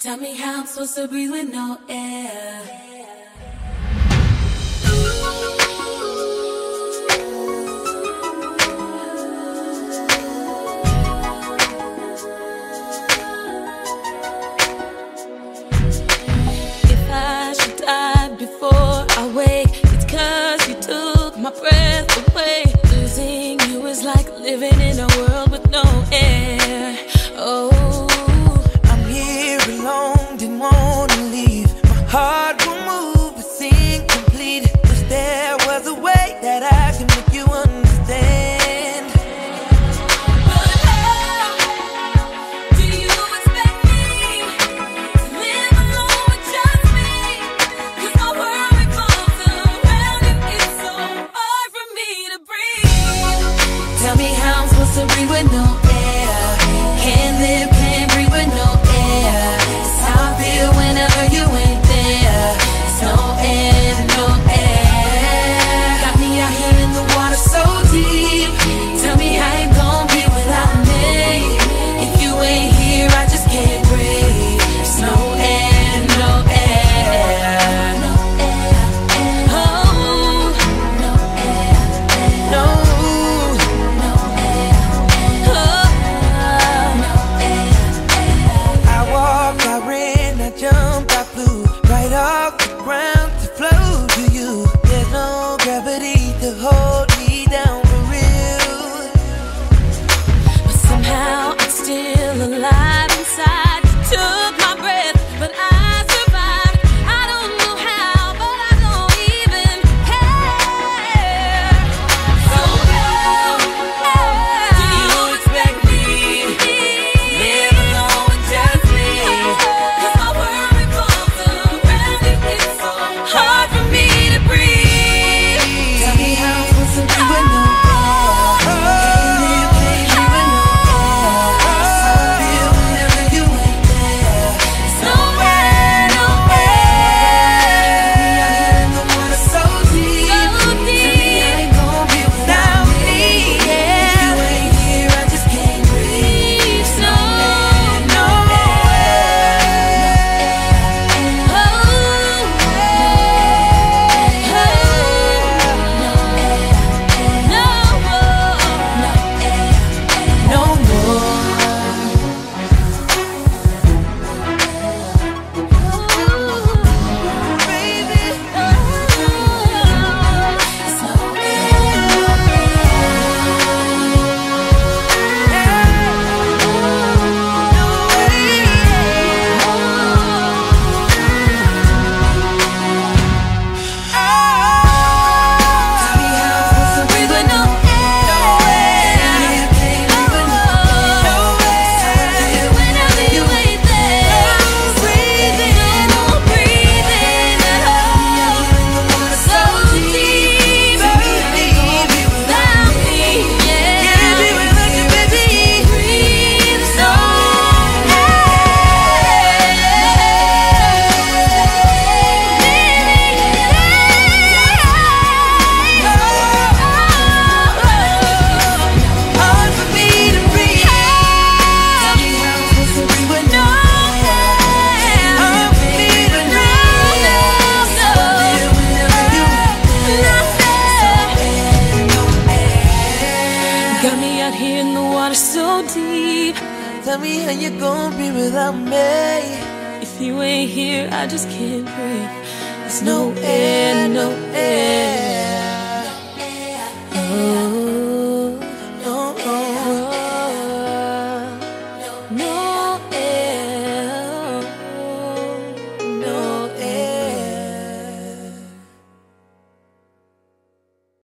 Tell me how I'm supposed to breathe with no air. If I should die before I wake, it's cause you took my breath away. Losing you is like living in a world. Tell me how you gonna be without me. If you ain't here, I just can't breathe. There's no, no air, no air.